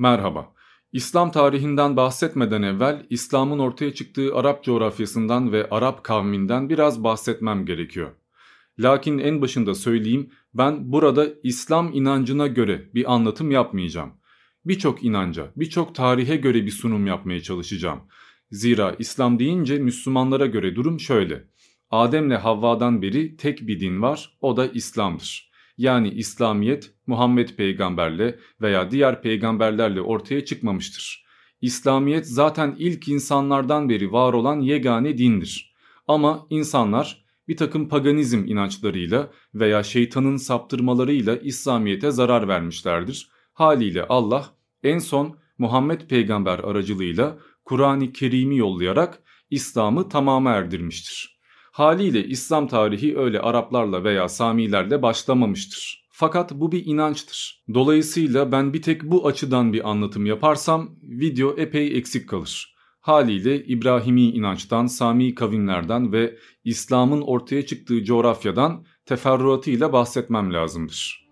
Merhaba. İslam tarihinden bahsetmeden evvel İslam'ın ortaya çıktığı Arap coğrafyasından ve Arap kavminden biraz bahsetmem gerekiyor. Lakin en başında söyleyeyim ben burada İslam inancına göre bir anlatım yapmayacağım. Birçok inanca, birçok tarihe göre bir sunum yapmaya çalışacağım. Zira İslam deyince Müslümanlara göre durum şöyle. Adem'le Havva'dan beri tek bir din var, o da İslam'dır yani İslamiyet Muhammed peygamberle veya diğer peygamberlerle ortaya çıkmamıştır. İslamiyet zaten ilk insanlardan beri var olan yegane dindir. Ama insanlar bir takım paganizm inançlarıyla veya şeytanın saptırmalarıyla İslamiyet'e zarar vermişlerdir. Haliyle Allah en son Muhammed peygamber aracılığıyla Kur'an-ı Kerim'i yollayarak İslam'ı tamama erdirmiştir. Haliyle İslam tarihi öyle Araplarla veya Samilerle başlamamıştır. Fakat bu bir inançtır. Dolayısıyla ben bir tek bu açıdan bir anlatım yaparsam video epey eksik kalır. Haliyle İbrahimi inançtan, Sami kavimlerden ve İslam'ın ortaya çıktığı coğrafyadan teferruatıyla bahsetmem lazımdır.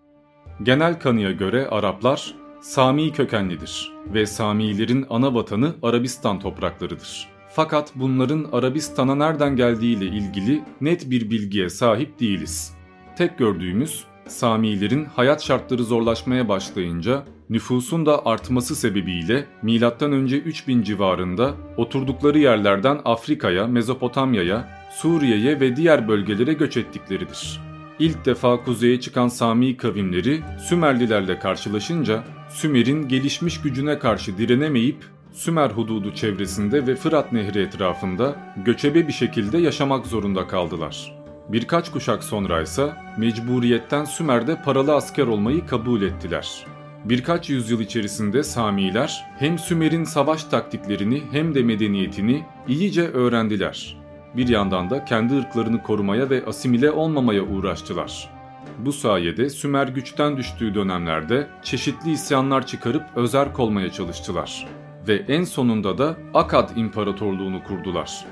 Genel kanıya göre Araplar Sami kökenlidir ve Samilerin ana vatanı Arabistan topraklarıdır. Fakat bunların Arabistan'a nereden geldiği ile ilgili net bir bilgiye sahip değiliz. Tek gördüğümüz Samilerin hayat şartları zorlaşmaya başlayınca nüfusun da artması sebebiyle M.Ö. 3000 civarında oturdukları yerlerden Afrika'ya, Mezopotamya'ya, Suriye'ye ve diğer bölgelere göç ettikleridir. İlk defa kuzeye çıkan Sami kavimleri Sümerlilerle karşılaşınca Sümer'in gelişmiş gücüne karşı direnemeyip Sümer hududu çevresinde ve Fırat Nehri etrafında göçebe bir şekilde yaşamak zorunda kaldılar. Birkaç kuşak sonra ise mecburiyetten Sümer'de paralı asker olmayı kabul ettiler. Birkaç yüzyıl içerisinde Samiler hem Sümer'in savaş taktiklerini hem de medeniyetini iyice öğrendiler. Bir yandan da kendi ırklarını korumaya ve asimile olmamaya uğraştılar. Bu sayede Sümer güçten düştüğü dönemlerde çeşitli isyanlar çıkarıp özerk olmaya çalıştılar ve en sonunda da Akkad İmparatorluğunu kurdular.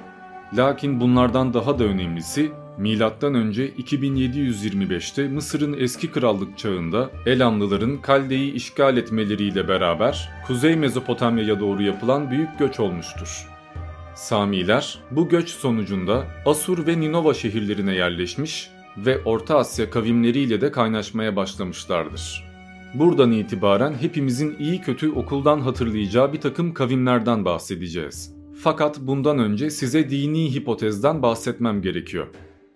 Lakin bunlardan daha da önemlisi M.Ö. 2725'te Mısır'ın eski krallık çağında Elamlıların Kalde'yi işgal etmeleriyle beraber Kuzey Mezopotamya'ya doğru yapılan büyük göç olmuştur. Samiler bu göç sonucunda Asur ve Ninova şehirlerine yerleşmiş ve Orta Asya kavimleriyle de kaynaşmaya başlamışlardır. Buradan itibaren hepimizin iyi kötü okuldan hatırlayacağı bir takım kavimlerden bahsedeceğiz. Fakat bundan önce size dini hipotezden bahsetmem gerekiyor.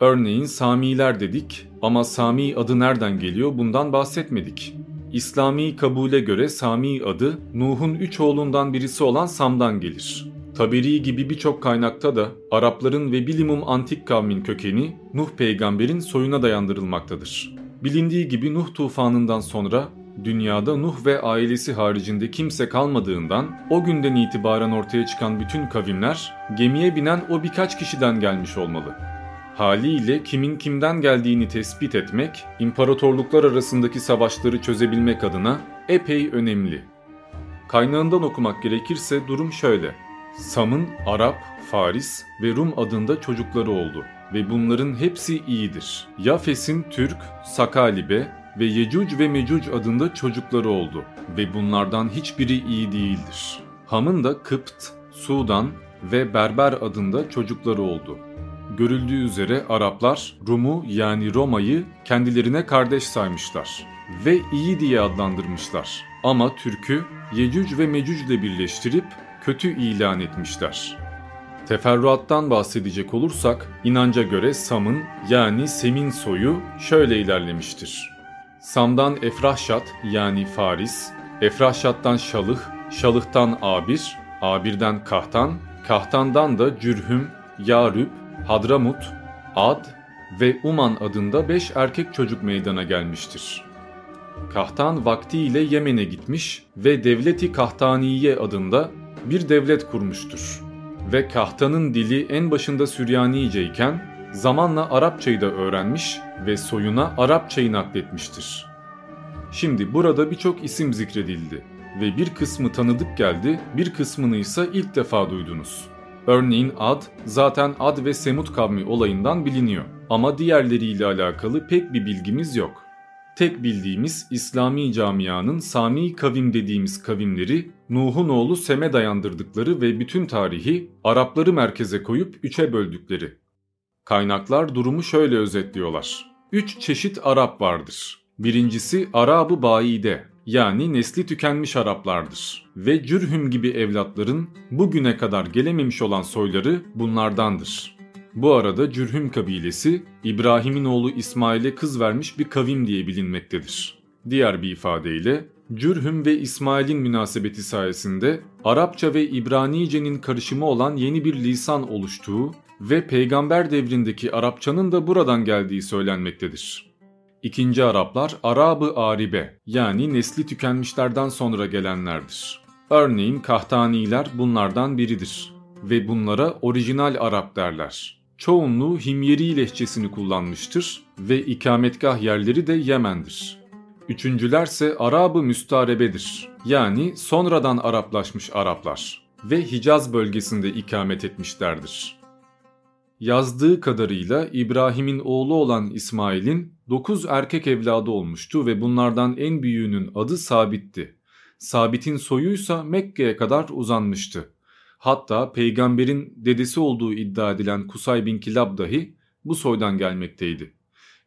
Örneğin Samiler dedik ama Sami adı nereden geliyor bundan bahsetmedik. İslami kabule göre Sami adı Nuh'un üç oğlundan birisi olan Sam'dan gelir. Taberi gibi birçok kaynakta da Arapların ve bilimum antik kavmin kökeni Nuh peygamberin soyuna dayandırılmaktadır. Bilindiği gibi Nuh tufanından sonra dünyada Nuh ve ailesi haricinde kimse kalmadığından o günden itibaren ortaya çıkan bütün kavimler gemiye binen o birkaç kişiden gelmiş olmalı. Haliyle kimin kimden geldiğini tespit etmek, imparatorluklar arasındaki savaşları çözebilmek adına epey önemli. Kaynağından okumak gerekirse durum şöyle. Sam'ın Arap, Faris ve Rum adında çocukları oldu ve bunların hepsi iyidir. Yafes'in Türk, Sakalibe, ve Yecuc ve Mecuc adında çocukları oldu ve bunlardan hiçbiri iyi değildir. Ham'ın da Kıpt, Sudan ve Berber adında çocukları oldu. Görüldüğü üzere Araplar Rum'u yani Roma'yı kendilerine kardeş saymışlar ve iyi diye adlandırmışlar. Ama Türk'ü Yecüc ve Mecüc ile birleştirip kötü ilan etmişler. Teferruattan bahsedecek olursak inanca göre Sam'ın yani Sem'in soyu şöyle ilerlemiştir. Sam'dan Efrahşat yani Faris, Efrahşat'tan Şalıh, Şalıh'tan Abir, Abir'den Kahtan, Kahtan'dan da Cürhüm, Yarüp, Hadramut, Ad ve Uman adında beş erkek çocuk meydana gelmiştir. Kahtan vaktiyle Yemen'e gitmiş ve Devleti Kahtaniye adında bir devlet kurmuştur. Ve Kahtan'ın dili en başında Süryanice iken zamanla Arapçayı da öğrenmiş ve soyuna Arapçayı nakletmiştir. Şimdi burada birçok isim zikredildi ve bir kısmı tanıdık geldi, bir kısmını ise ilk defa duydunuz. Örneğin Ad, zaten Ad ve Semut kavmi olayından biliniyor ama diğerleriyle alakalı pek bir bilgimiz yok. tek bildiğimiz İslami camianın Sami kavim dediğimiz kavimleri Nuh'un oğlu Sem'e dayandırdıkları ve bütün tarihi Arapları merkeze koyup üçe böldükleri. Kaynaklar durumu şöyle özetliyorlar. Üç çeşit Arap vardır. Birincisi Arabı Baide yani nesli tükenmiş Araplardır. Ve Cürhüm gibi evlatların bugüne kadar gelememiş olan soyları bunlardandır. Bu arada Cürhüm kabilesi İbrahim'in oğlu İsmail'e kız vermiş bir kavim diye bilinmektedir. Diğer bir ifadeyle Cürhüm ve İsmail'in münasebeti sayesinde Arapça ve İbranice'nin karışımı olan yeni bir lisan oluştuğu ve peygamber devrindeki Arapçanın da buradan geldiği söylenmektedir. İkinci Araplar Arabı Aribe yani nesli tükenmişlerden sonra gelenlerdir. Örneğin Kahtaniler bunlardan biridir ve bunlara orijinal Arap derler. Çoğunluğu Himyeri lehçesini kullanmıştır ve ikametgah yerleri de Yemen'dir. Üçüncülerse Arabı Müstarebedir yani sonradan Araplaşmış Araplar ve Hicaz bölgesinde ikamet etmişlerdir. Yazdığı kadarıyla İbrahim'in oğlu olan İsmail'in 9 erkek evladı olmuştu ve bunlardan en büyüğünün adı Sabit'ti. Sabit'in soyuysa Mekke'ye kadar uzanmıştı. Hatta peygamberin dedesi olduğu iddia edilen Kusay bin Kilab dahi bu soydan gelmekteydi.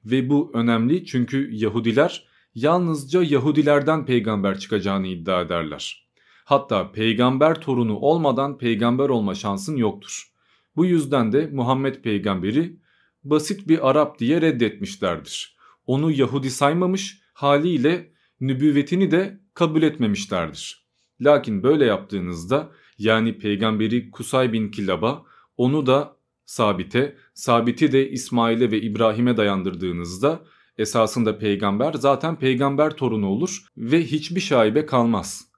Ve bu önemli çünkü Yahudiler yalnızca Yahudilerden peygamber çıkacağını iddia ederler. Hatta peygamber torunu olmadan peygamber olma şansın yoktur. Bu yüzden de Muhammed peygamberi basit bir Arap diye reddetmişlerdir. Onu Yahudi saymamış haliyle nübüvvetini de kabul etmemişlerdir. Lakin böyle yaptığınızda yani peygamberi Kusay bin Kilab'a onu da Sabit'e, Sabit'i de İsmail'e ve İbrahim'e dayandırdığınızda esasında peygamber zaten peygamber torunu olur ve hiçbir şaibe kalmaz.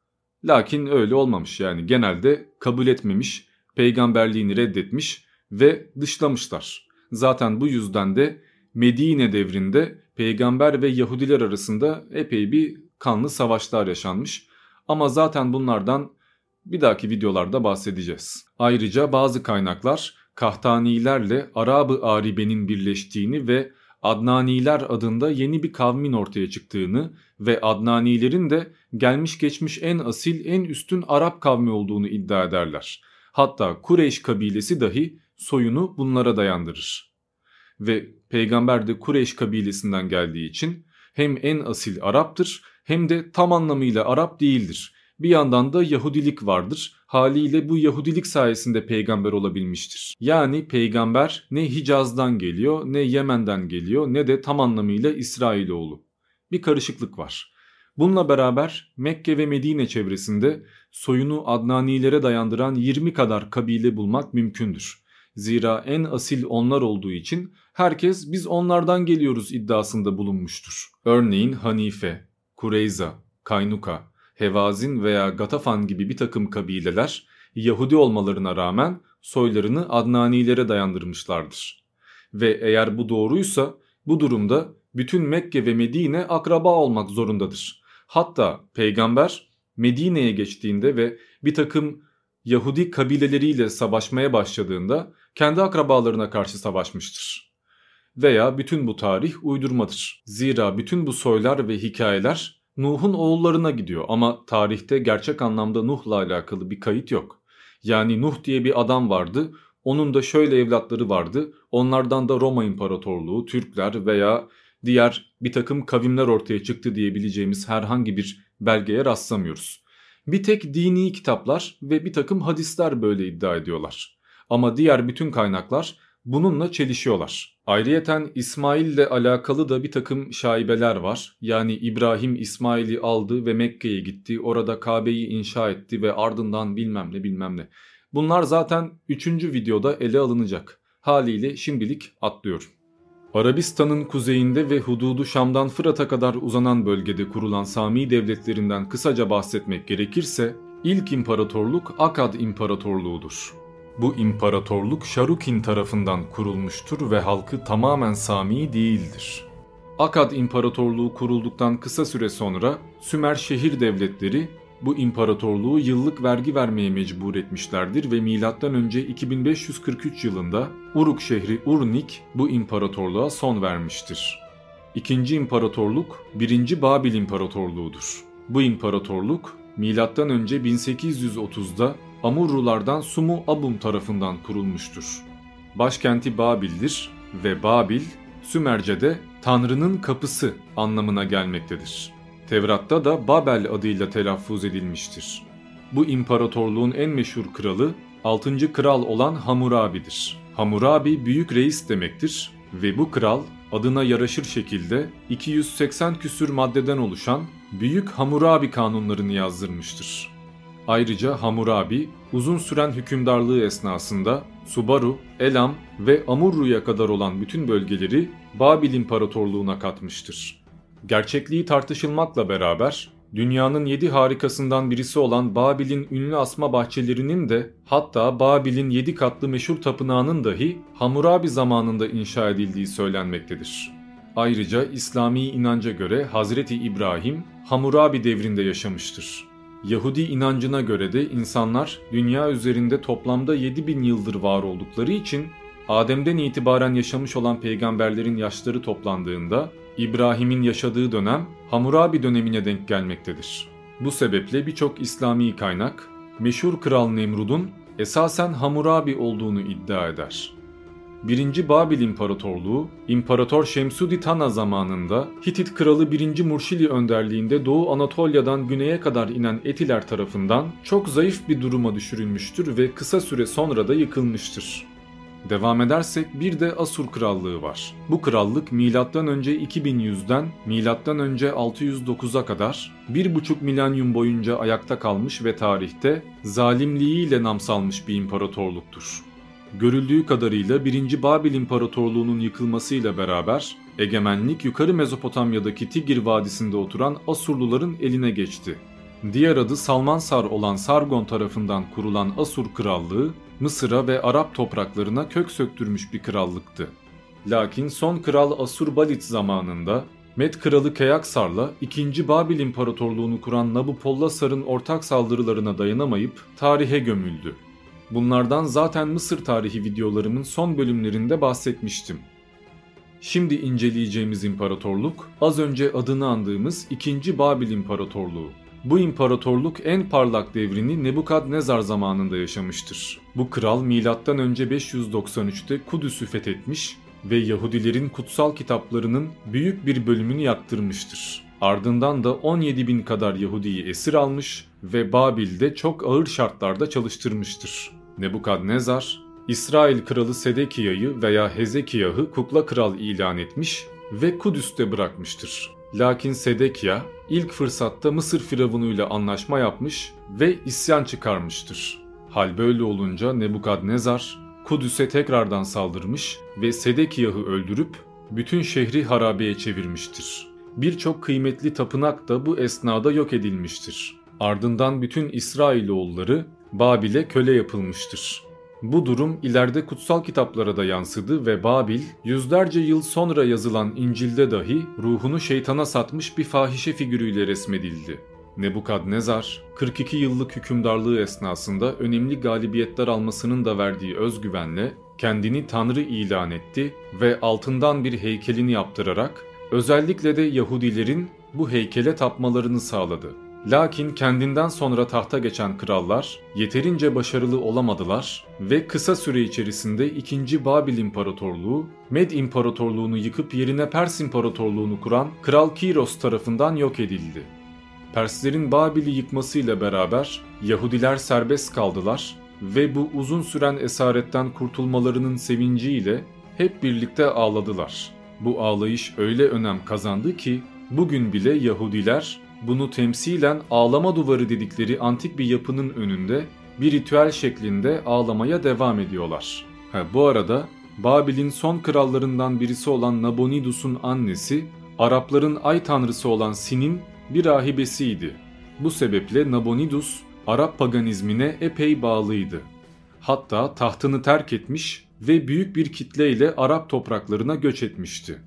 Lakin öyle olmamış yani genelde kabul etmemiş peygamberliğini reddetmiş ve dışlamışlar. Zaten bu yüzden de Medine devrinde peygamber ve Yahudiler arasında epey bir kanlı savaşlar yaşanmış. Ama zaten bunlardan bir dahaki videolarda bahsedeceğiz. Ayrıca bazı kaynaklar Kahtanilerle Arabı Aribe'nin birleştiğini ve Adnaniler adında yeni bir kavmin ortaya çıktığını ve Adnanilerin de gelmiş geçmiş en asil en üstün Arap kavmi olduğunu iddia ederler. Hatta Kureyş kabilesi dahi soyunu bunlara dayandırır. Ve peygamber de Kureyş kabilesinden geldiği için hem en asil Arap'tır hem de tam anlamıyla Arap değildir. Bir yandan da Yahudilik vardır. Haliyle bu Yahudilik sayesinde peygamber olabilmiştir. Yani peygamber ne Hicaz'dan geliyor, ne Yemen'den geliyor, ne de tam anlamıyla İsrailoğlu. Bir karışıklık var. Bununla beraber Mekke ve Medine çevresinde soyunu Adnanilere dayandıran 20 kadar kabile bulmak mümkündür. Zira en asil onlar olduğu için herkes biz onlardan geliyoruz iddiasında bulunmuştur. Örneğin Hanife, Kureyza, Kaynuka, Hevazin veya Gatafan gibi bir takım kabileler Yahudi olmalarına rağmen soylarını Adnanilere dayandırmışlardır. Ve eğer bu doğruysa bu durumda bütün Mekke ve Medine akraba olmak zorundadır. Hatta peygamber Medine'ye geçtiğinde ve bir takım Yahudi kabileleriyle savaşmaya başladığında kendi akrabalarına karşı savaşmıştır. Veya bütün bu tarih uydurmadır. Zira bütün bu soylar ve hikayeler Nuh'un oğullarına gidiyor ama tarihte gerçek anlamda Nuh'la alakalı bir kayıt yok. Yani Nuh diye bir adam vardı, onun da şöyle evlatları vardı, onlardan da Roma İmparatorluğu, Türkler veya diğer bir takım kavimler ortaya çıktı diyebileceğimiz herhangi bir belgeye rastlamıyoruz. Bir tek dini kitaplar ve bir takım hadisler böyle iddia ediyorlar. Ama diğer bütün kaynaklar bununla çelişiyorlar. Ayrıyeten İsmail ile alakalı da bir takım şaibeler var. Yani İbrahim İsmail'i aldı ve Mekke'ye gitti. Orada Kabe'yi inşa etti ve ardından bilmem ne bilmem ne. Bunlar zaten 3. videoda ele alınacak. Haliyle şimdilik atlıyorum. Arabistan'ın kuzeyinde ve hududu Şam'dan Fırat'a kadar uzanan bölgede kurulan Sami devletlerinden kısaca bahsetmek gerekirse ilk imparatorluk Akad İmparatorluğu'dur. Bu imparatorluk Şarukin tarafından kurulmuştur ve halkı tamamen Sami değildir. Akad İmparatorluğu kurulduktan kısa süre sonra Sümer şehir devletleri bu imparatorluğu yıllık vergi vermeye mecbur etmişlerdir ve M.Ö. 2543 yılında Uruk şehri Urnik bu imparatorluğa son vermiştir. İkinci imparatorluk 1. Babil İmparatorluğu'dur. Bu imparatorluk önce 1830'da Amurrulardan Sumu Abum tarafından kurulmuştur. Başkenti Babil'dir ve Babil Sümerce'de Tanrı'nın kapısı anlamına gelmektedir. Tevrat'ta da Babel adıyla telaffuz edilmiştir. Bu imparatorluğun en meşhur kralı 6. kral olan Hamurabi'dir. Hamurabi büyük reis demektir ve bu kral adına yaraşır şekilde 280 küsür maddeden oluşan Büyük Hamurabi kanunlarını yazdırmıştır. Ayrıca Hamurabi uzun süren hükümdarlığı esnasında Subaru, Elam ve Amurru'ya kadar olan bütün bölgeleri Babil İmparatorluğu'na katmıştır. Gerçekliği tartışılmakla beraber dünyanın yedi harikasından birisi olan Babil'in ünlü asma bahçelerinin de hatta Babil'in yedi katlı meşhur tapınağının dahi Hammurabi zamanında inşa edildiği söylenmektedir. Ayrıca İslami inanca göre Hazreti İbrahim Hammurabi devrinde yaşamıştır. Yahudi inancına göre de insanlar dünya üzerinde toplamda 7000 yıldır var oldukları için Adem'den itibaren yaşamış olan peygamberlerin yaşları toplandığında İbrahim'in yaşadığı dönem Hamurabi dönemine denk gelmektedir. Bu sebeple birçok İslami kaynak meşhur kral Nemrud'un esasen Hamurabi olduğunu iddia eder. 1. Babil İmparatorluğu, İmparator Şemsudi Tana zamanında Hitit Kralı 1. Murşili önderliğinde Doğu Anatolia'dan güneye kadar inen Etiler tarafından çok zayıf bir duruma düşürülmüştür ve kısa süre sonra da yıkılmıştır. Devam edersek bir de Asur Krallığı var. Bu krallık M.Ö. 2100'den M.Ö. 609'a kadar 1,5 milenyum boyunca ayakta kalmış ve tarihte zalimliğiyle nam salmış bir imparatorluktur. Görüldüğü kadarıyla 1. Babil İmparatorluğu'nun yıkılmasıyla beraber egemenlik yukarı Mezopotamya'daki Tigir Vadisi'nde oturan Asurluların eline geçti. Diğer adı Salmansar olan Sargon tarafından kurulan Asur Krallığı Mısır'a ve Arap topraklarına kök söktürmüş bir krallıktı. Lakin son kral Asur-Balit zamanında Med kralı Keyaksar'la 2. Babil İmparatorluğunu kuran Nabupollasar'ın ortak saldırılarına dayanamayıp tarihe gömüldü. Bunlardan zaten Mısır tarihi videolarımın son bölümlerinde bahsetmiştim. Şimdi inceleyeceğimiz imparatorluk az önce adını andığımız 2. Babil İmparatorluğu. Bu imparatorluk en parlak devrini Nebukadnezar zamanında yaşamıştır. Bu kral M.Ö. 593'te Kudüs'ü fethetmiş ve Yahudilerin kutsal kitaplarının büyük bir bölümünü yaktırmıştır. Ardından da 17 bin kadar Yahudi'yi esir almış ve Babil'de çok ağır şartlarda çalıştırmıştır. Nebukadnezar, İsrail kralı Sedekiya'yı veya Hezekiyah'ı kukla kral ilan etmiş ve Kudüs'te bırakmıştır. Lakin Sedekiya ilk fırsatta Mısır firavunuyla anlaşma yapmış ve isyan çıkarmıştır. Hal böyle olunca Nebukadnezar Kudüs'e tekrardan saldırmış ve Sedekiyah'ı öldürüp bütün şehri harabeye çevirmiştir. Birçok kıymetli tapınak da bu esnada yok edilmiştir. Ardından bütün İsrailoğulları Babil'e köle yapılmıştır. Bu durum ileride kutsal kitaplara da yansıdı ve Babil yüzlerce yıl sonra yazılan İncil'de dahi ruhunu şeytana satmış bir fahişe figürüyle resmedildi. Nebukadnezar 42 yıllık hükümdarlığı esnasında önemli galibiyetler almasının da verdiği özgüvenle kendini tanrı ilan etti ve altından bir heykelini yaptırarak özellikle de Yahudilerin bu heykele tapmalarını sağladı. Lakin kendinden sonra tahta geçen krallar yeterince başarılı olamadılar ve kısa süre içerisinde 2. Babil İmparatorluğu, Med İmparatorluğunu yıkıp yerine Pers İmparatorluğunu kuran Kral Kiros tarafından yok edildi. Perslerin Babil'i yıkmasıyla beraber Yahudiler serbest kaldılar ve bu uzun süren esaretten kurtulmalarının sevinciyle hep birlikte ağladılar. Bu ağlayış öyle önem kazandı ki bugün bile Yahudiler bunu temsilen ağlama duvarı dedikleri antik bir yapının önünde bir ritüel şeklinde ağlamaya devam ediyorlar. Ha, bu arada Babil'in son krallarından birisi olan Nabonidus'un annesi Arapların ay tanrısı olan Sin'in bir rahibesiydi. Bu sebeple Nabonidus Arap paganizmine epey bağlıydı. Hatta tahtını terk etmiş ve büyük bir kitleyle Arap topraklarına göç etmişti.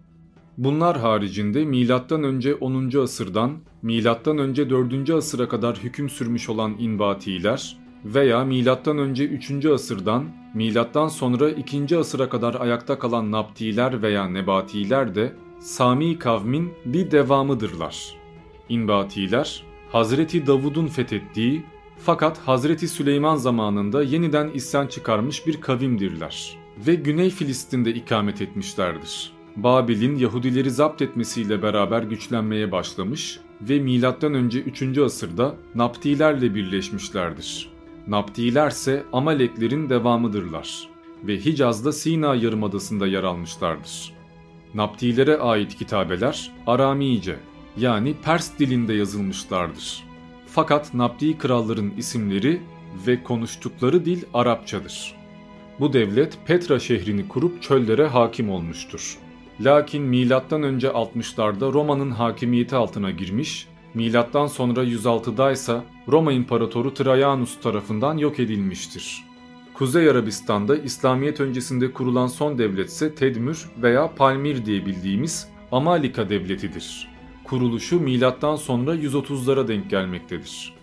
Bunlar haricinde M.Ö. 10. asırdan M.Ö. 4. asıra kadar hüküm sürmüş olan İnbatiler veya M.Ö. 3. asırdan M.Ö. sonra 2. asıra kadar ayakta kalan Naptiler veya Nebatiler de Sami kavmin bir devamıdırlar. İnbatiler, Hazreti Davud'un fethettiği fakat Hazreti Süleyman zamanında yeniden isyan çıkarmış bir kavimdirler ve Güney Filistin'de ikamet etmişlerdir. Babil'in Yahudileri zapt etmesiyle beraber güçlenmeye başlamış ve M.Ö. 3. asırda Naptilerle birleşmişlerdir. Naptiler ise Amaleklerin devamıdırlar ve Hicaz'da Sina Yarımadası'nda yer almışlardır. Naptilere ait kitabeler Aramice yani Pers dilinde yazılmışlardır. Fakat Napti kralların isimleri ve konuştukları dil Arapçadır. Bu devlet Petra şehrini kurup çöllere hakim olmuştur. Lakin milattan önce 60'larda Roma'nın hakimiyeti altına girmiş, milattan sonra 106'da ise Roma İmparatoru Trajanus tarafından yok edilmiştir. Kuzey Arabistan'da İslamiyet öncesinde kurulan son devlet ise Tedmür veya Palmir diye bildiğimiz Amalika devletidir. Kuruluşu milattan sonra 130'lara denk gelmektedir.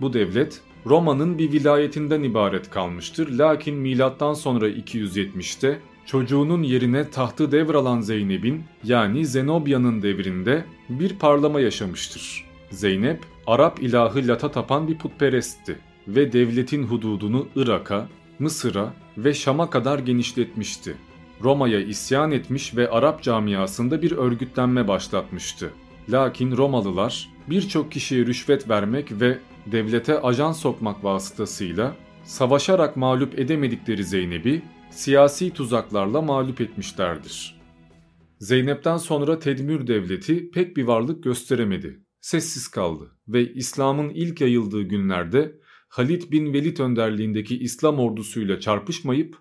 Bu devlet Roma'nın bir vilayetinden ibaret kalmıştır. Lakin milattan sonra 270'te çocuğunun yerine tahtı devralan Zeynep'in yani Zenobia'nın devrinde bir parlama yaşamıştır. Zeynep, Arap ilahı Lat'a tapan bir putperestti ve devletin hududunu Irak'a, Mısır'a ve Şam'a kadar genişletmişti. Roma'ya isyan etmiş ve Arap camiasında bir örgütlenme başlatmıştı. Lakin Romalılar birçok kişiye rüşvet vermek ve devlete ajan sokmak vasıtasıyla savaşarak mağlup edemedikleri Zeynep'i siyasi tuzaklarla mağlup etmişlerdir. Zeynep'ten sonra Tedmür devleti pek bir varlık gösteremedi. Sessiz kaldı ve İslam'ın ilk yayıldığı günlerde Halid bin Velid önderliğindeki İslam ordusuyla çarpışmayıp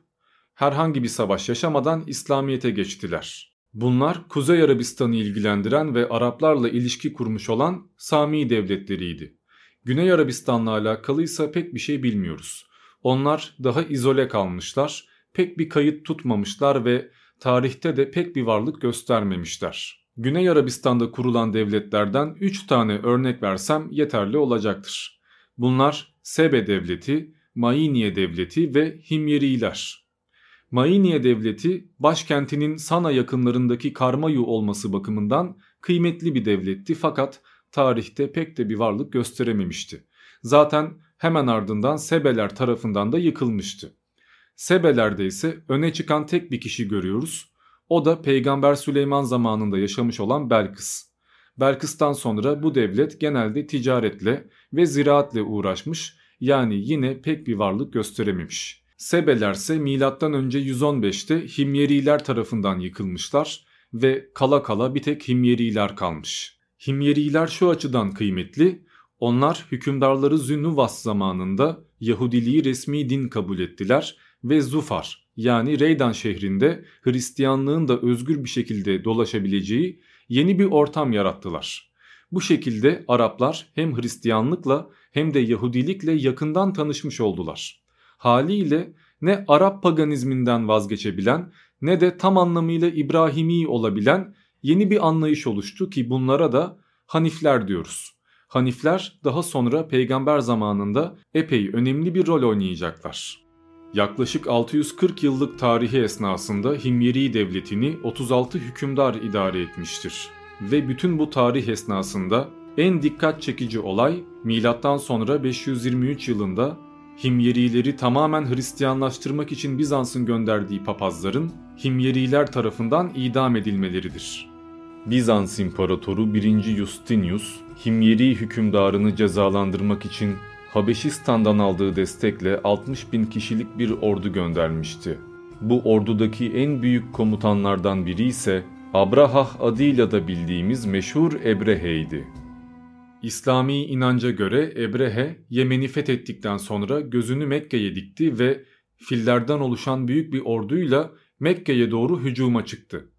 herhangi bir savaş yaşamadan İslamiyet'e geçtiler. Bunlar Kuzey Arabistan'ı ilgilendiren ve Araplarla ilişki kurmuş olan Sami devletleriydi. Güney Arabistan'la alakalı pek bir şey bilmiyoruz. Onlar daha izole kalmışlar, pek bir kayıt tutmamışlar ve tarihte de pek bir varlık göstermemişler. Güney Arabistan'da kurulan devletlerden 3 tane örnek versem yeterli olacaktır. Bunlar Sebe Devleti, Mainiye Devleti ve Himyeriler. Mainiye Devleti başkentinin Sana yakınlarındaki Karmayu olması bakımından kıymetli bir devletti fakat tarihte pek de bir varlık gösterememişti. Zaten hemen ardından Sebeler tarafından da yıkılmıştı. Sebelerde ise öne çıkan tek bir kişi görüyoruz. O da Peygamber Süleyman zamanında yaşamış olan Belkıs. Belkıs'tan sonra bu devlet genelde ticaretle ve ziraatle uğraşmış yani yine pek bir varlık gösterememiş. Sebeler ise M.Ö. 115'te Himyeriler tarafından yıkılmışlar ve kala kala bir tek Himyeriler kalmış. Himyeriler şu açıdan kıymetli, onlar hükümdarları Zünnuvas zamanında Yahudiliği resmi din kabul ettiler ve Zufar yani Reydan şehrinde Hristiyanlığın da özgür bir şekilde dolaşabileceği yeni bir ortam yarattılar. Bu şekilde Araplar hem Hristiyanlıkla hem de Yahudilikle yakından tanışmış oldular. Haliyle ne Arap paganizminden vazgeçebilen ne de tam anlamıyla İbrahimi olabilen yeni bir anlayış oluştu ki bunlara da Hanifler diyoruz. Hanifler daha sonra peygamber zamanında epey önemli bir rol oynayacaklar. Yaklaşık 640 yıllık tarihi esnasında Himyeri devletini 36 hükümdar idare etmiştir. Ve bütün bu tarih esnasında en dikkat çekici olay milattan sonra 523 yılında Himyerileri tamamen Hristiyanlaştırmak için Bizans'ın gönderdiği papazların Himyeriler tarafından idam edilmeleridir. Bizans İmparatoru 1. Justinius, Himyeri hükümdarını cezalandırmak için Habeşistan'dan aldığı destekle 60 bin kişilik bir ordu göndermişti. Bu ordudaki en büyük komutanlardan biri ise Abrahah adıyla da bildiğimiz meşhur Ebrehe'ydi. İslami inanca göre Ebrehe Yemen'i fethettikten sonra gözünü Mekke'ye dikti ve fillerden oluşan büyük bir orduyla Mekke'ye doğru hücuma çıktı.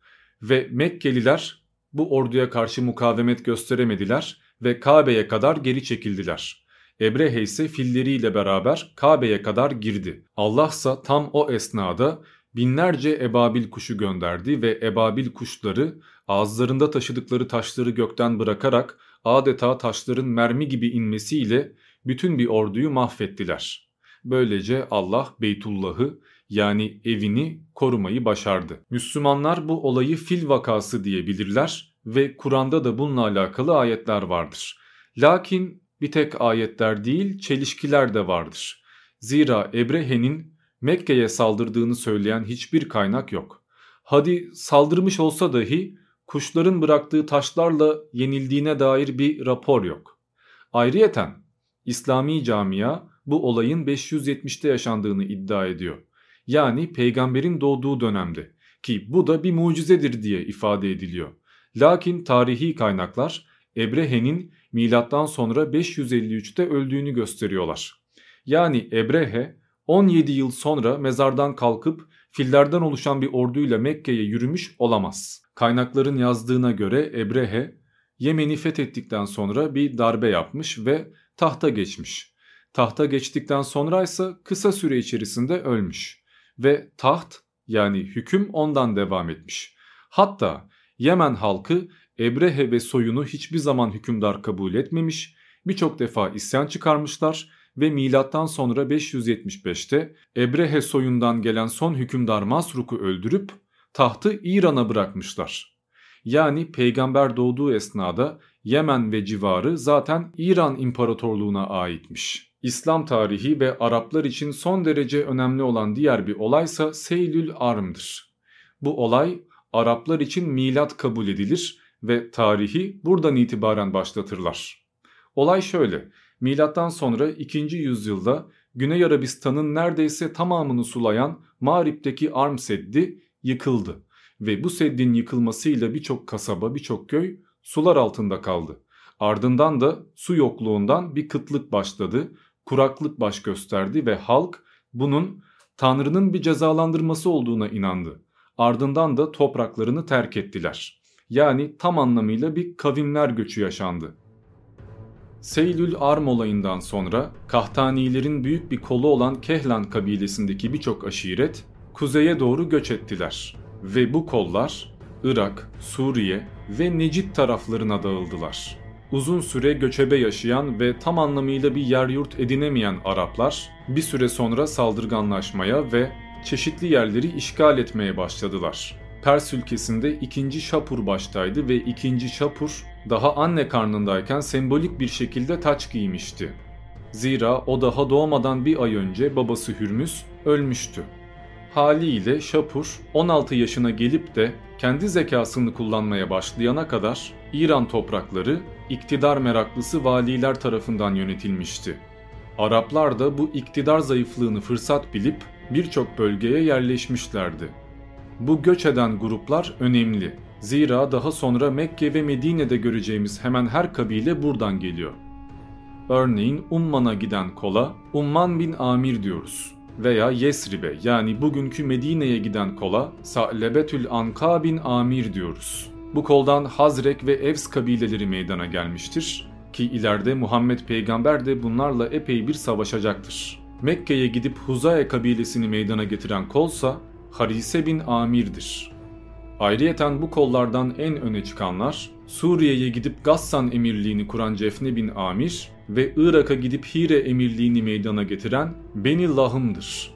Ve Mekkeliler bu orduya karşı mukavemet gösteremediler ve Kabe'ye kadar geri çekildiler. Ebrehe ise filleriyle beraber Kabe'ye kadar girdi. Allah ise tam o esnada binlerce ebabil kuşu gönderdi ve ebabil kuşları ağızlarında taşıdıkları taşları gökten bırakarak adeta taşların mermi gibi inmesiyle bütün bir orduyu mahvettiler. Böylece Allah Beytullah'ı yani evini korumayı başardı. Müslümanlar bu olayı fil vakası diye bilirler ve Kur'an'da da bununla alakalı ayetler vardır. Lakin bir tek ayetler değil çelişkiler de vardır. Zira Ebrehe'nin Mekke'ye saldırdığını söyleyen hiçbir kaynak yok. Hadi saldırmış olsa dahi kuşların bıraktığı taşlarla yenildiğine dair bir rapor yok. Ayrıyeten İslami camia bu olayın 570'te yaşandığını iddia ediyor. Yani peygamberin doğduğu dönemde ki bu da bir mucizedir diye ifade ediliyor. Lakin tarihi kaynaklar Ebrehe'nin milattan sonra 553'te öldüğünü gösteriyorlar. Yani Ebrehe 17 yıl sonra mezardan kalkıp fillerden oluşan bir orduyla Mekke'ye yürümüş olamaz. Kaynakların yazdığına göre Ebrehe Yemen'i fethettikten sonra bir darbe yapmış ve tahta geçmiş. Tahta geçtikten sonra ise kısa süre içerisinde ölmüş ve taht yani hüküm ondan devam etmiş. Hatta Yemen halkı Ebrehe ve soyunu hiçbir zaman hükümdar kabul etmemiş, birçok defa isyan çıkarmışlar ve milattan sonra 575'te Ebrehe soyundan gelen son hükümdar Masruk'u öldürüp tahtı İran'a bırakmışlar. Yani peygamber doğduğu esnada Yemen ve civarı zaten İran İmparatorluğu'na aitmiş. İslam tarihi ve Araplar için son derece önemli olan diğer bir olaysa Seylül Arm'dır. Bu olay Araplar için milat kabul edilir ve tarihi buradan itibaren başlatırlar. Olay şöyle. Milattan sonra 2. yüzyılda Güney Arabistan'ın neredeyse tamamını sulayan Mağrip'teki Arm Seddi yıkıldı ve bu seddin yıkılmasıyla birçok kasaba, birçok köy sular altında kaldı. Ardından da su yokluğundan bir kıtlık başladı, kuraklık baş gösterdi ve halk bunun Tanrı'nın bir cezalandırması olduğuna inandı. Ardından da topraklarını terk ettiler. Yani tam anlamıyla bir kavimler göçü yaşandı. Seylül Arm olayından sonra Kahtanilerin büyük bir kolu olan Kehlan kabilesindeki birçok aşiret kuzeye doğru göç ettiler ve bu kollar Irak, Suriye ve Necid taraflarına dağıldılar. Uzun süre göçebe yaşayan ve tam anlamıyla bir yer yurt edinemeyen Araplar bir süre sonra saldırganlaşmaya ve çeşitli yerleri işgal etmeye başladılar. Pers ülkesinde 2. Şapur baştaydı ve 2. Şapur daha anne karnındayken sembolik bir şekilde taç giymişti. Zira o daha doğmadan bir ay önce babası Hürmüz ölmüştü. Haliyle Şapur 16 yaşına gelip de kendi zekasını kullanmaya başlayana kadar İran toprakları iktidar meraklısı valiler tarafından yönetilmişti. Araplar da bu iktidar zayıflığını fırsat bilip birçok bölgeye yerleşmişlerdi. Bu göç eden gruplar önemli. Zira daha sonra Mekke ve Medine'de göreceğimiz hemen her kabile buradan geliyor. Örneğin Umman'a giden kola Umman bin Amir diyoruz veya Yesrib'e yani bugünkü Medine'ye giden kola Sa'lebetül Anka bin Amir diyoruz. Bu koldan Hazrek ve Evs kabileleri meydana gelmiştir ki ileride Muhammed peygamber de bunlarla epey bir savaşacaktır. Mekke'ye gidip Huzaye kabilesini meydana getiren kolsa Harise bin Amir'dir. Ayrıyeten bu kollardan en öne çıkanlar Suriye'ye gidip Gassan emirliğini kuran Cefne bin Amir ve Irak'a gidip Hire emirliğini meydana getiren Beni Lahım'dır.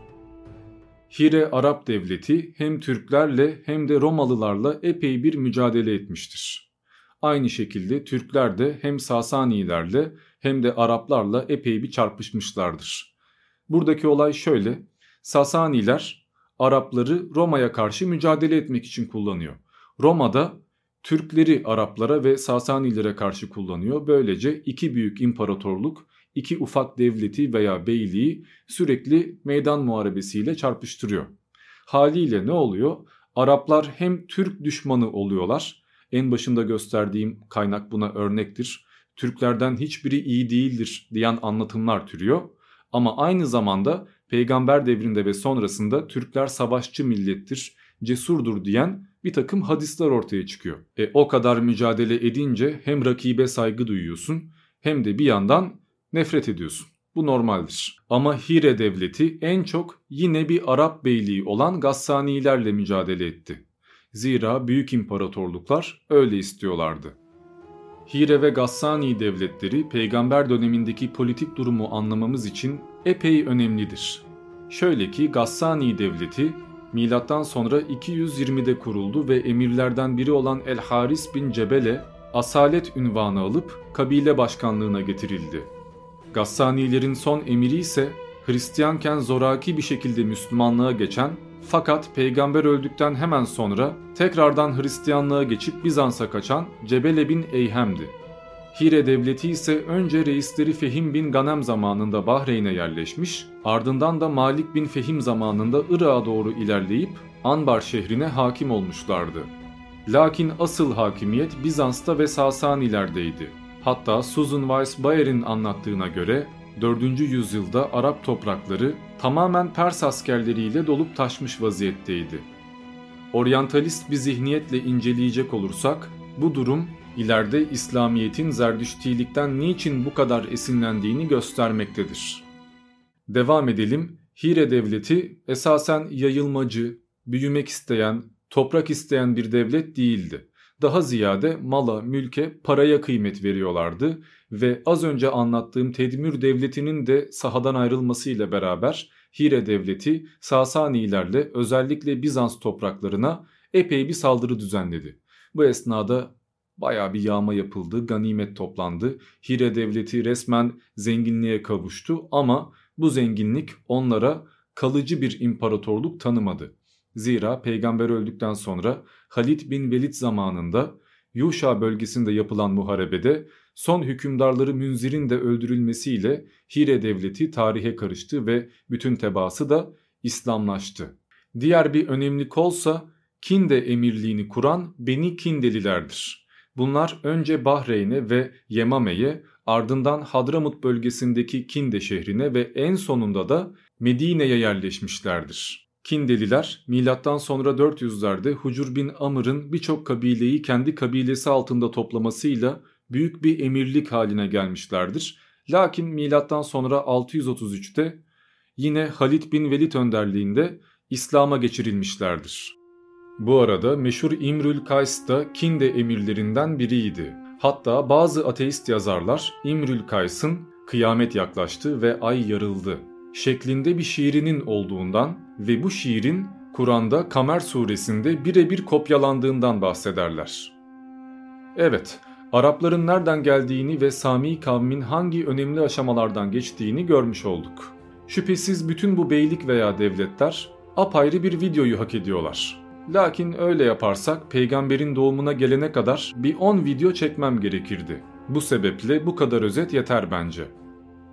Hire Arap devleti hem Türklerle hem de Romalılarla epey bir mücadele etmiştir. Aynı şekilde Türkler de hem Sasanilerle hem de Araplarla epey bir çarpışmışlardır. Buradaki olay şöyle, Sasaniler Arapları Roma'ya karşı mücadele etmek için kullanıyor. Roma'da Türkleri Araplara ve Sasanilere karşı kullanıyor. Böylece iki büyük imparatorluk, iki ufak devleti veya beyliği sürekli meydan muharebesiyle çarpıştırıyor. Haliyle ne oluyor? Araplar hem Türk düşmanı oluyorlar. En başında gösterdiğim kaynak buna örnektir. Türklerden hiçbiri iyi değildir diyen anlatımlar türüyor. Ama aynı zamanda peygamber devrinde ve sonrasında Türkler savaşçı millettir, cesurdur diyen bir takım hadisler ortaya çıkıyor. E o kadar mücadele edince hem rakibe saygı duyuyorsun hem de bir yandan nefret ediyorsun. Bu normaldir. Ama Hire devleti en çok yine bir Arap beyliği olan Gassanilerle mücadele etti. Zira büyük imparatorluklar öyle istiyorlardı. Hire ve Gassani devletleri peygamber dönemindeki politik durumu anlamamız için epey önemlidir. Şöyle ki Gassani devleti milattan sonra 220'de kuruldu ve emirlerden biri olan El Haris bin Cebele asalet ünvanı alıp kabile başkanlığına getirildi. Gassanilerin son emiri ise Hristiyanken zoraki bir şekilde Müslümanlığa geçen fakat peygamber öldükten hemen sonra tekrardan Hristiyanlığa geçip Bizans'a kaçan Cebele bin Eyhem'di. Hire devleti ise önce reisleri Fehim bin Ganem zamanında Bahreyn'e yerleşmiş, ardından da Malik bin Fehim zamanında Irak'a doğru ilerleyip Anbar şehrine hakim olmuşlardı. Lakin asıl hakimiyet Bizans'ta ve Sasanilerdeydi. Hatta Susan Weiss Bayer'in anlattığına göre 4. yüzyılda Arap toprakları tamamen Pers askerleriyle dolup taşmış vaziyetteydi. Oryantalist bir zihniyetle inceleyecek olursak bu durum ileride İslamiyet'in Zerdüştilikten niçin bu kadar esinlendiğini göstermektedir. Devam edelim. Hire devleti esasen yayılmacı, büyümek isteyen, toprak isteyen bir devlet değildi. Daha ziyade mala, mülke, paraya kıymet veriyorlardı ve az önce anlattığım Tedmür devletinin de sahadan ayrılmasıyla beraber Hire devleti Sasanilerle özellikle Bizans topraklarına epey bir saldırı düzenledi. Bu esnada baya bir yağma yapıldı, ganimet toplandı. Hire devleti resmen zenginliğe kavuştu ama bu zenginlik onlara kalıcı bir imparatorluk tanımadı. Zira peygamber öldükten sonra Halid bin Velid zamanında Yuşa bölgesinde yapılan muharebede son hükümdarları Münzir'in de öldürülmesiyle Hire devleti tarihe karıştı ve bütün tebaası da İslamlaştı. Diğer bir önemli kolsa Kinde emirliğini kuran Beni Kindelilerdir. Bunlar önce Bahreyn'e ve Yemame'ye ardından Hadramut bölgesindeki Kinde şehrine ve en sonunda da Medine'ye yerleşmişlerdir. Kindeliler milattan sonra 400'lerde Hucur bin Amr'ın birçok kabileyi kendi kabilesi altında toplamasıyla büyük bir emirlik haline gelmişlerdir. Lakin milattan sonra 633'te yine Halid bin Velid önderliğinde İslam'a geçirilmişlerdir. Bu arada meşhur İmrül Kays da Kinde emirlerinden biriydi. Hatta bazı ateist yazarlar İmrül Kays'ın kıyamet yaklaştı ve ay yarıldı şeklinde bir şiirinin olduğundan ve bu şiirin Kur'an'da Kamer suresinde birebir kopyalandığından bahsederler. Evet, Arapların nereden geldiğini ve Sami kavmin hangi önemli aşamalardan geçtiğini görmüş olduk. Şüphesiz bütün bu beylik veya devletler apayrı bir videoyu hak ediyorlar. Lakin öyle yaparsak peygamberin doğumuna gelene kadar bir 10 video çekmem gerekirdi. Bu sebeple bu kadar özet yeter bence.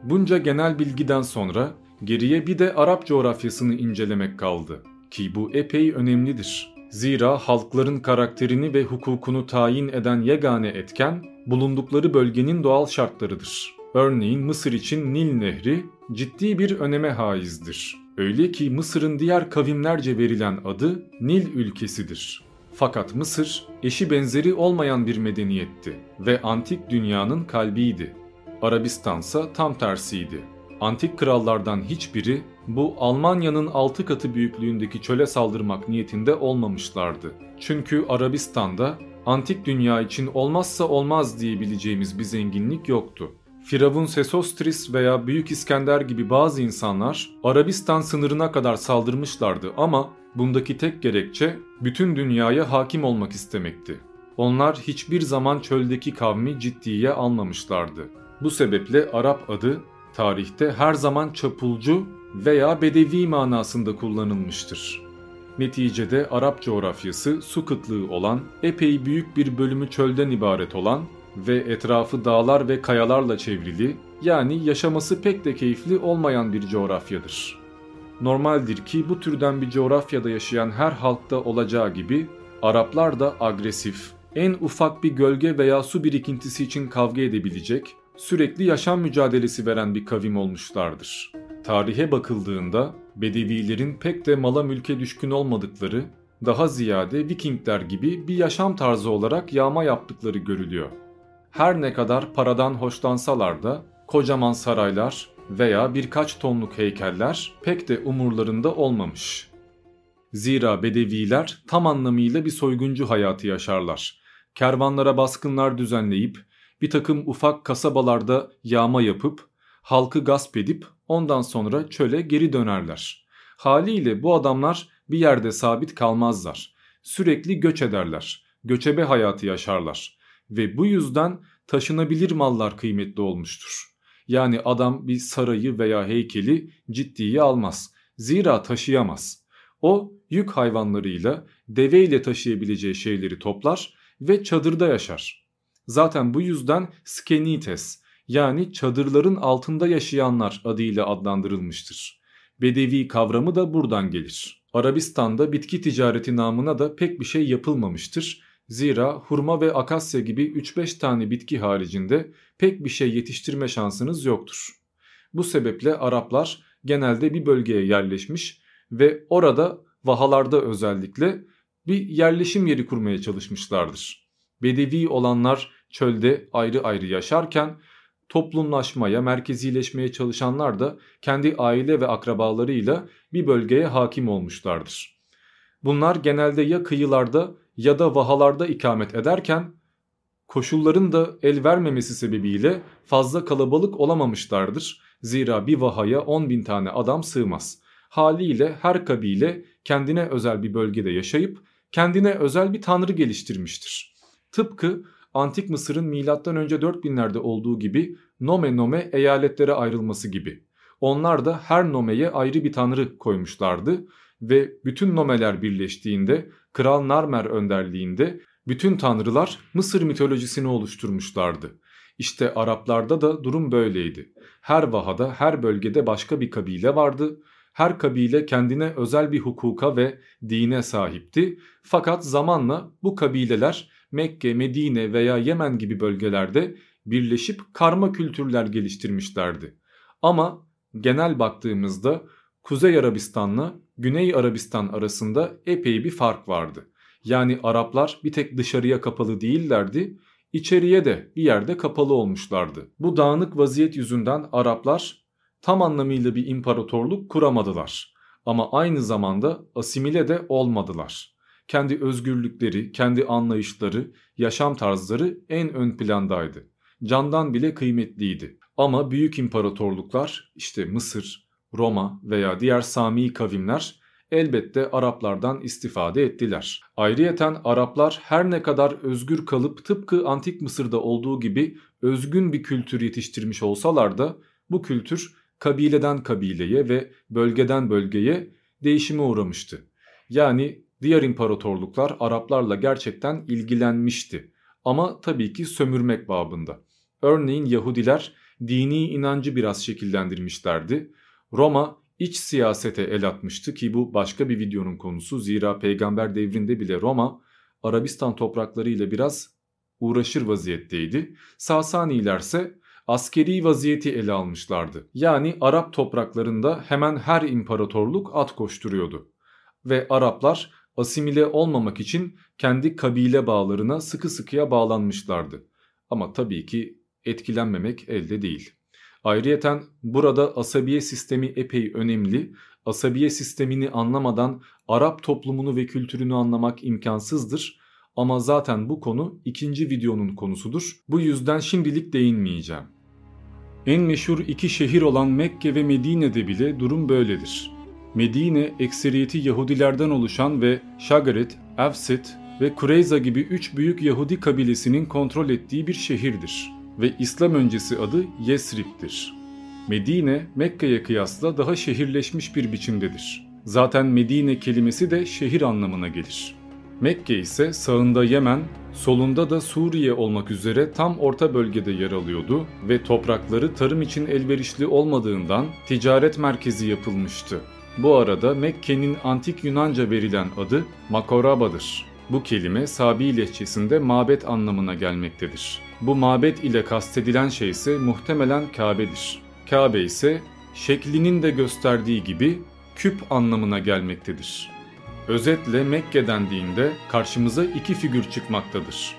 Bunca genel bilgiden sonra geriye bir de Arap coğrafyasını incelemek kaldı ki bu epey önemlidir. Zira halkların karakterini ve hukukunu tayin eden yegane etken bulundukları bölgenin doğal şartlarıdır. Örneğin Mısır için Nil Nehri ciddi bir öneme haizdir. Öyle ki Mısır'ın diğer kavimlerce verilen adı Nil ülkesidir. Fakat Mısır eşi benzeri olmayan bir medeniyetti ve antik dünyanın kalbiydi. Arabistansa tam tersiydi. Antik krallardan hiçbiri bu Almanya'nın 6 katı büyüklüğündeki çöle saldırmak niyetinde olmamışlardı. Çünkü Arabistan'da antik dünya için olmazsa olmaz diyebileceğimiz bir zenginlik yoktu. Firavun Sesostris veya Büyük İskender gibi bazı insanlar Arabistan sınırına kadar saldırmışlardı ama bundaki tek gerekçe bütün dünyaya hakim olmak istemekti. Onlar hiçbir zaman çöldeki kavmi ciddiye almamışlardı. Bu sebeple Arap adı tarihte her zaman çapulcu veya bedevi manasında kullanılmıştır. Neticede Arap coğrafyası su kıtlığı olan, epey büyük bir bölümü çölden ibaret olan ve etrafı dağlar ve kayalarla çevrili, yani yaşaması pek de keyifli olmayan bir coğrafyadır. Normaldir ki bu türden bir coğrafyada yaşayan her halkta olacağı gibi Araplar da agresif, en ufak bir gölge veya su birikintisi için kavga edebilecek, sürekli yaşam mücadelesi veren bir kavim olmuşlardır. Tarihe bakıldığında Bedevilerin pek de mala mülke düşkün olmadıkları, daha ziyade Vikingler gibi bir yaşam tarzı olarak yağma yaptıkları görülüyor. Her ne kadar paradan hoşlansalar da kocaman saraylar veya birkaç tonluk heykeller pek de umurlarında olmamış. Zira Bedeviler tam anlamıyla bir soyguncu hayatı yaşarlar. Kervanlara baskınlar düzenleyip bir takım ufak kasabalarda yağma yapıp halkı gasp edip ondan sonra çöle geri dönerler. Haliyle bu adamlar bir yerde sabit kalmazlar. Sürekli göç ederler. Göçebe hayatı yaşarlar. Ve bu yüzden taşınabilir mallar kıymetli olmuştur. Yani adam bir sarayı veya heykeli ciddiye almaz. Zira taşıyamaz. O yük hayvanlarıyla, deveyle taşıyabileceği şeyleri toplar ve çadırda yaşar. Zaten bu yüzden skenites yani çadırların altında yaşayanlar adıyla adlandırılmıştır. Bedevi kavramı da buradan gelir. Arabistan'da bitki ticareti namına da pek bir şey yapılmamıştır. Zira hurma ve akasya gibi 3-5 tane bitki haricinde pek bir şey yetiştirme şansınız yoktur. Bu sebeple Araplar genelde bir bölgeye yerleşmiş ve orada vahalarda özellikle bir yerleşim yeri kurmaya çalışmışlardır. Bedevi olanlar çölde ayrı ayrı yaşarken toplumlaşmaya, merkezileşmeye çalışanlar da kendi aile ve akrabalarıyla bir bölgeye hakim olmuşlardır. Bunlar genelde ya kıyılarda ya da vahalarda ikamet ederken koşulların da el vermemesi sebebiyle fazla kalabalık olamamışlardır. Zira bir vahaya 10 bin tane adam sığmaz. Haliyle her kabile kendine özel bir bölgede yaşayıp kendine özel bir tanrı geliştirmiştir. Tıpkı Antik Mısır'ın M.Ö. 4000'lerde olduğu gibi nome nome eyaletlere ayrılması gibi. Onlar da her nomeye ayrı bir tanrı koymuşlardı ve bütün nomeler birleştiğinde Kral Narmer önderliğinde bütün tanrılar Mısır mitolojisini oluşturmuşlardı. İşte Araplarda da durum böyleydi. Her vahada her bölgede başka bir kabile vardı. Her kabile kendine özel bir hukuka ve dine sahipti. Fakat zamanla bu kabileler Mekke, Medine veya Yemen gibi bölgelerde birleşip karma kültürler geliştirmişlerdi. Ama genel baktığımızda Kuzey Arabistan'la Güney Arabistan arasında epey bir fark vardı. Yani Araplar bir tek dışarıya kapalı değillerdi, içeriye de bir yerde kapalı olmuşlardı. Bu dağınık vaziyet yüzünden Araplar tam anlamıyla bir imparatorluk kuramadılar. Ama aynı zamanda asimile de olmadılar. Kendi özgürlükleri, kendi anlayışları, yaşam tarzları en ön plandaydı. Candan bile kıymetliydi. Ama büyük imparatorluklar işte Mısır, Roma veya diğer Sami kavimler elbette Araplardan istifade ettiler. Ayrıyeten Araplar her ne kadar özgür kalıp tıpkı Antik Mısır'da olduğu gibi özgün bir kültür yetiştirmiş olsalar da bu kültür kabileden kabileye ve bölgeden bölgeye değişime uğramıştı. Yani diğer imparatorluklar Araplarla gerçekten ilgilenmişti ama tabii ki sömürmek babında. Örneğin Yahudiler dini inancı biraz şekillendirmişlerdi. Roma iç siyasete el atmıştı ki bu başka bir videonun konusu. Zira peygamber devrinde bile Roma Arabistan toprakları ile biraz uğraşır vaziyetteydi. Sasaniler ise askeri vaziyeti ele almışlardı. Yani Arap topraklarında hemen her imparatorluk at koşturuyordu. Ve Araplar asimile olmamak için kendi kabile bağlarına sıkı sıkıya bağlanmışlardı. Ama tabii ki etkilenmemek elde değil. Ayrıyeten burada asabiye sistemi epey önemli. Asabiye sistemini anlamadan Arap toplumunu ve kültürünü anlamak imkansızdır. Ama zaten bu konu ikinci videonun konusudur. Bu yüzden şimdilik değinmeyeceğim. En meşhur iki şehir olan Mekke ve Medine'de bile durum böyledir. Medine ekseriyeti Yahudilerden oluşan ve Şagaret, Efset ve Kureyza gibi üç büyük Yahudi kabilesinin kontrol ettiği bir şehirdir ve İslam öncesi adı Yesrib'dir. Medine, Mekke'ye kıyasla daha şehirleşmiş bir biçimdedir. Zaten Medine kelimesi de şehir anlamına gelir. Mekke ise sağında Yemen, solunda da Suriye olmak üzere tam orta bölgede yer alıyordu ve toprakları tarım için elverişli olmadığından ticaret merkezi yapılmıştı. Bu arada Mekke'nin antik Yunanca verilen adı Makoraba'dır. Bu kelime Sabi lehçesinde mabet anlamına gelmektedir. Bu mabet ile kastedilen şey ise muhtemelen Kabe'dir. Kabe ise şeklinin de gösterdiği gibi küp anlamına gelmektedir. Özetle Mekke dendiğinde karşımıza iki figür çıkmaktadır.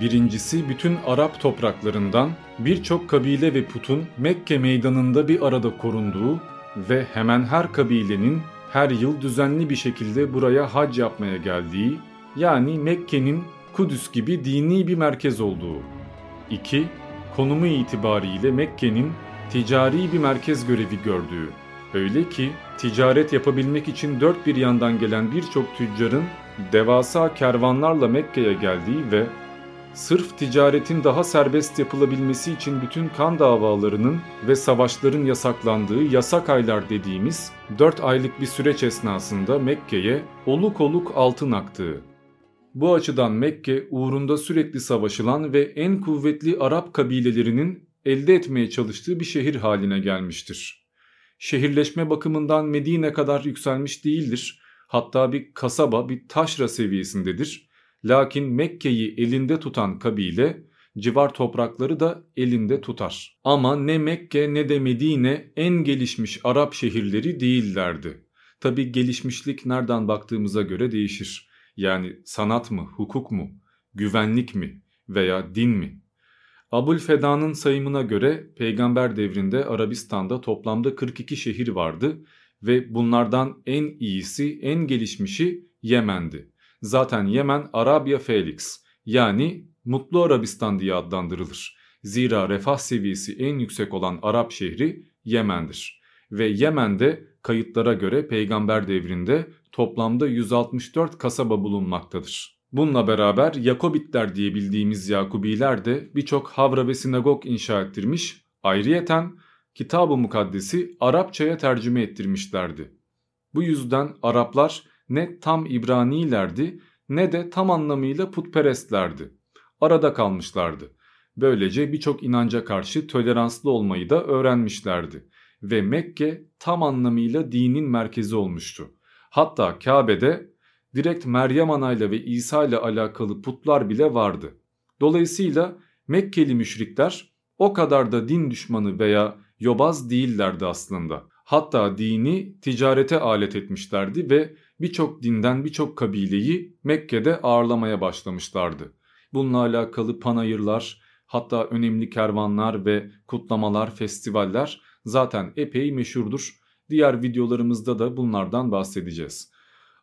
Birincisi bütün Arap topraklarından birçok kabile ve putun Mekke meydanında bir arada korunduğu ve hemen her kabilenin her yıl düzenli bir şekilde buraya hac yapmaya geldiği yani Mekke'nin Kudüs gibi dini bir merkez olduğu. 2. Konumu itibariyle Mekke'nin ticari bir merkez görevi gördüğü. Öyle ki ticaret yapabilmek için dört bir yandan gelen birçok tüccarın devasa kervanlarla Mekke'ye geldiği ve sırf ticaretin daha serbest yapılabilmesi için bütün kan davalarının ve savaşların yasaklandığı yasak aylar dediğimiz 4 aylık bir süreç esnasında Mekke'ye oluk oluk altın aktığı. Bu açıdan Mekke uğrunda sürekli savaşılan ve en kuvvetli Arap kabilelerinin elde etmeye çalıştığı bir şehir haline gelmiştir. Şehirleşme bakımından Medine kadar yükselmiş değildir. Hatta bir kasaba, bir taşra seviyesindedir. Lakin Mekke'yi elinde tutan kabile civar toprakları da elinde tutar. Ama ne Mekke ne de Medine en gelişmiş Arap şehirleri değillerdi. Tabi gelişmişlik nereden baktığımıza göre değişir. Yani sanat mı, hukuk mu, güvenlik mi veya din mi? Abul Feda'nın sayımına göre peygamber devrinde Arabistan'da toplamda 42 şehir vardı ve bunlardan en iyisi, en gelişmişi Yemen'di. Zaten Yemen Arabia Felix yani Mutlu Arabistan diye adlandırılır. Zira refah seviyesi en yüksek olan Arap şehri Yemen'dir. Ve Yemen'de kayıtlara göre peygamber devrinde toplamda 164 kasaba bulunmaktadır. Bununla beraber Yakobitler diye bildiğimiz Yakubiler de birçok havra ve sinagog inşa ettirmiş, ayrıyeten Kitab-ı Mukaddes'i Arapçaya tercüme ettirmişlerdi. Bu yüzden Araplar ne tam İbranilerdi ne de tam anlamıyla putperestlerdi. Arada kalmışlardı. Böylece birçok inanca karşı toleranslı olmayı da öğrenmişlerdi ve Mekke tam anlamıyla dinin merkezi olmuştu. Hatta Kabe'de direkt Meryem Ana'yla ve İsa ile alakalı putlar bile vardı. Dolayısıyla Mekkeli müşrikler o kadar da din düşmanı veya yobaz değillerdi aslında. Hatta dini ticarete alet etmişlerdi ve birçok dinden birçok kabileyi Mekke'de ağırlamaya başlamışlardı. Bununla alakalı panayırlar, hatta önemli kervanlar ve kutlamalar, festivaller zaten epey meşhurdur. Diğer videolarımızda da bunlardan bahsedeceğiz.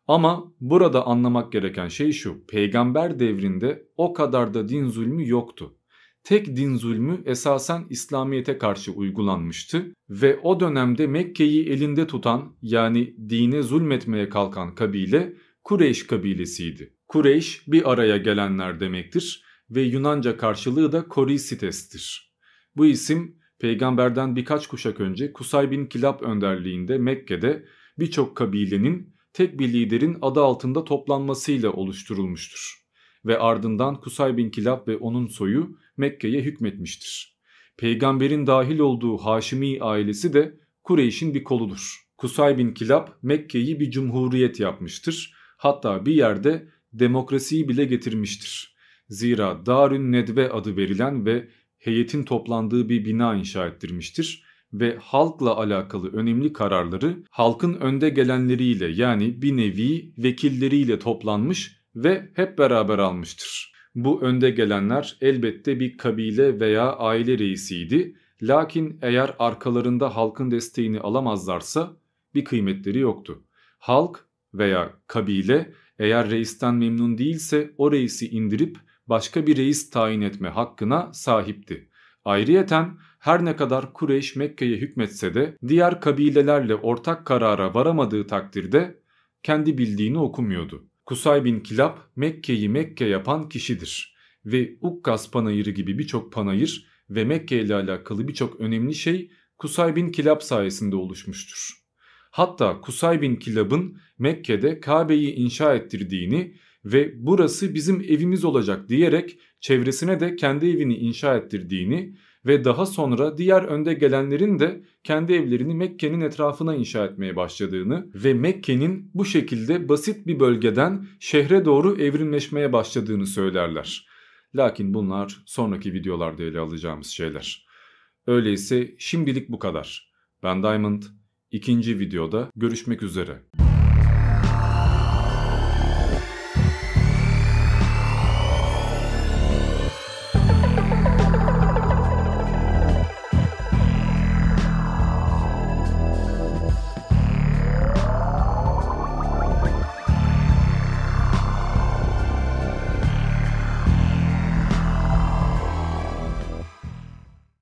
Ama burada anlamak gereken şey şu. Peygamber devrinde o kadar da din zulmü yoktu. Tek din zulmü esasen İslamiyet'e karşı uygulanmıştı ve o dönemde Mekke'yi elinde tutan yani dine zulmetmeye kalkan kabile Kureyş kabilesiydi. Kureyş bir araya gelenler demektir ve Yunanca karşılığı da Korisites'tir. Bu isim peygamberden birkaç kuşak önce Kusay bin Kilab önderliğinde Mekke'de birçok kabilenin tek bir liderin adı altında toplanmasıyla oluşturulmuştur. Ve ardından Kusay bin Kilab ve onun soyu Mekke'ye hükmetmiştir. Peygamberin dahil olduğu Haşimi ailesi de Kureyş'in bir koludur. Kusay bin Kilab Mekke'yi bir cumhuriyet yapmıştır. Hatta bir yerde demokrasiyi bile getirmiştir. Zira Darün Nedve adı verilen ve heyetin toplandığı bir bina inşa ettirmiştir ve halkla alakalı önemli kararları halkın önde gelenleriyle yani bir nevi vekilleriyle toplanmış ve hep beraber almıştır. Bu önde gelenler elbette bir kabile veya aile reisiydi. Lakin eğer arkalarında halkın desteğini alamazlarsa bir kıymetleri yoktu. Halk veya kabile eğer reisten memnun değilse o reisi indirip başka bir reis tayin etme hakkına sahipti. Ayrıyeten her ne kadar Kureyş Mekke'ye hükmetse de diğer kabilelerle ortak karara varamadığı takdirde kendi bildiğini okumuyordu. Kusay bin Kilab Mekke'yi Mekke yapan kişidir ve Ukkas panayırı gibi birçok panayır ve Mekke ile alakalı birçok önemli şey Kusay bin Kilab sayesinde oluşmuştur. Hatta Kusay bin Kilab'ın Mekke'de Kabe'yi inşa ettirdiğini ve burası bizim evimiz olacak diyerek çevresine de kendi evini inşa ettirdiğini ve daha sonra diğer önde gelenlerin de kendi evlerini Mekke'nin etrafına inşa etmeye başladığını ve Mekke'nin bu şekilde basit bir bölgeden şehre doğru evrimleşmeye başladığını söylerler. Lakin bunlar sonraki videolarda ele alacağımız şeyler. Öyleyse şimdilik bu kadar. Ben Diamond, ikinci videoda görüşmek üzere.